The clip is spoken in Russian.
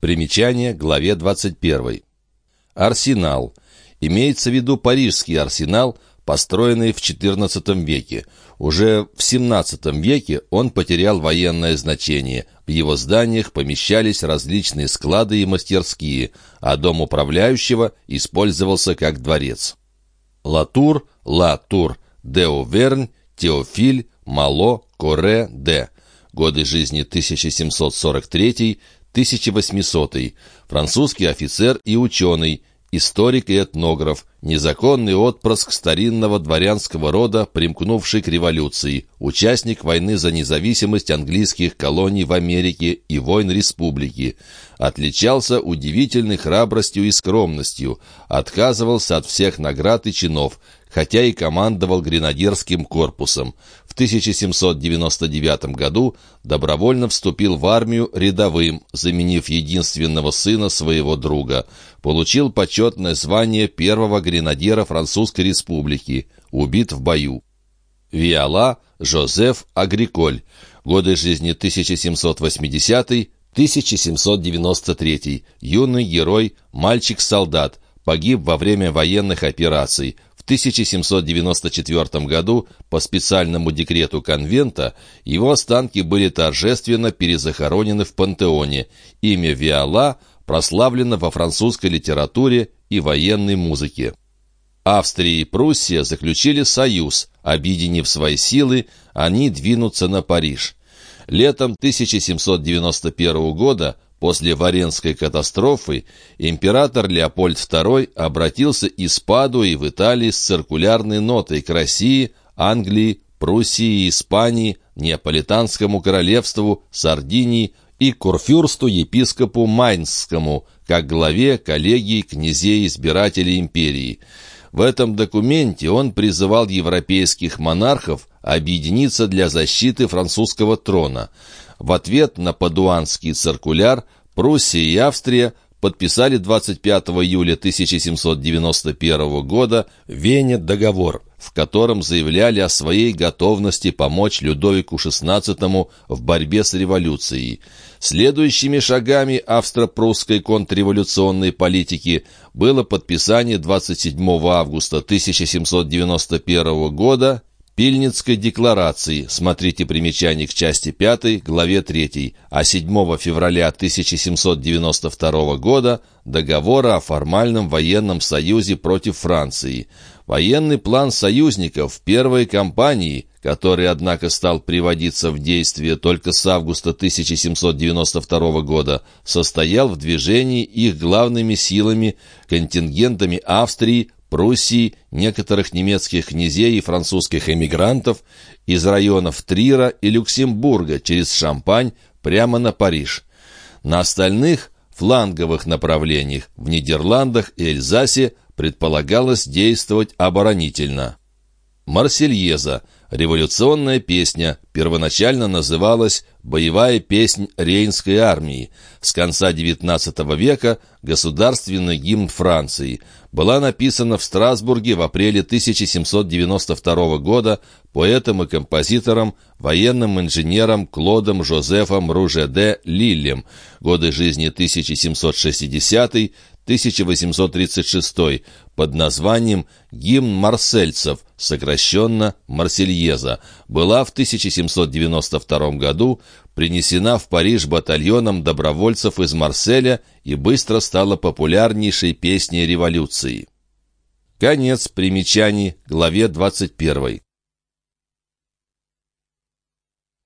Примечание главе 21. Арсенал. Имеется в виду парижский арсенал, построенный в XIV веке. Уже в XVII веке он потерял военное значение. В его зданиях помещались различные склады и мастерские, а дом управляющего использовался как дворец. Латур, Латур, Деовернь, Теофиль, Мало, Коре, Де. Годы жизни 1743-1800. Французский офицер и ученый, историк и этнограф, незаконный отпрыск старинного дворянского рода, примкнувший к революции, участник войны за независимость английских колоний в Америке и войн республики. Отличался удивительной храбростью и скромностью, отказывался от всех наград и чинов, хотя и командовал гренадерским корпусом. В 1799 году добровольно вступил в армию рядовым, заменив единственного сына своего друга. Получил почетное звание первого гренадера Французской республики, убит в бою. Виала Жозеф Агриколь. Годы жизни 1780-1793. Юный герой, мальчик-солдат. Погиб во время военных операций. В 1794 году по специальному декрету конвента его останки были торжественно перезахоронены в пантеоне. Имя Виала прославлено во французской литературе и военной музыке. Австрия и Пруссия заключили союз. Объединив свои силы, они двинутся на Париж. Летом 1791 года После Варенской катастрофы император Леопольд II обратился из Падуи в Италии с циркулярной нотой к России, Англии, Пруссии, Испании, Неаполитанскому королевству, Сардинии и курфюрсту-епископу Майнскому, как главе коллегии князей-избирателей империи. В этом документе он призывал европейских монархов объединиться для защиты французского трона. В ответ на падуанский циркуляр Пруссия и Австрия подписали 25 июля 1791 года в Вене договор, в котором заявляли о своей готовности помочь Людовику XVI в борьбе с революцией. Следующими шагами австро-прусской контрреволюционной политики было подписание 27 августа 1791 года Пильницкой декларации, смотрите примечание к части 5, главе 3, а 7 февраля 1792 года договора о формальном военном союзе против Франции. Военный план союзников первой кампании, который, однако, стал приводиться в действие только с августа 1792 года, состоял в движении их главными силами, контингентами Австрии, Пруссии, некоторых немецких князей и французских эмигрантов из районов Трира и Люксембурга через Шампань прямо на Париж. На остальных фланговых направлениях в Нидерландах и Эльзасе предполагалось действовать оборонительно. Марсельеза – Революционная песня первоначально называлась «Боевая песнь Рейнской армии». С конца XIX века государственный гимн Франции. Была написана в Страсбурге в апреле 1792 года поэтом и композитором, военным инженером Клодом Жозефом Ружеде Лиллем, годы жизни 1760 1836 под названием «Гимн марсельцев», сокращенно «Марсельеза», была в 1792 году принесена в Париж батальоном добровольцев из Марселя и быстро стала популярнейшей песней революции. Конец примечаний, главе 21.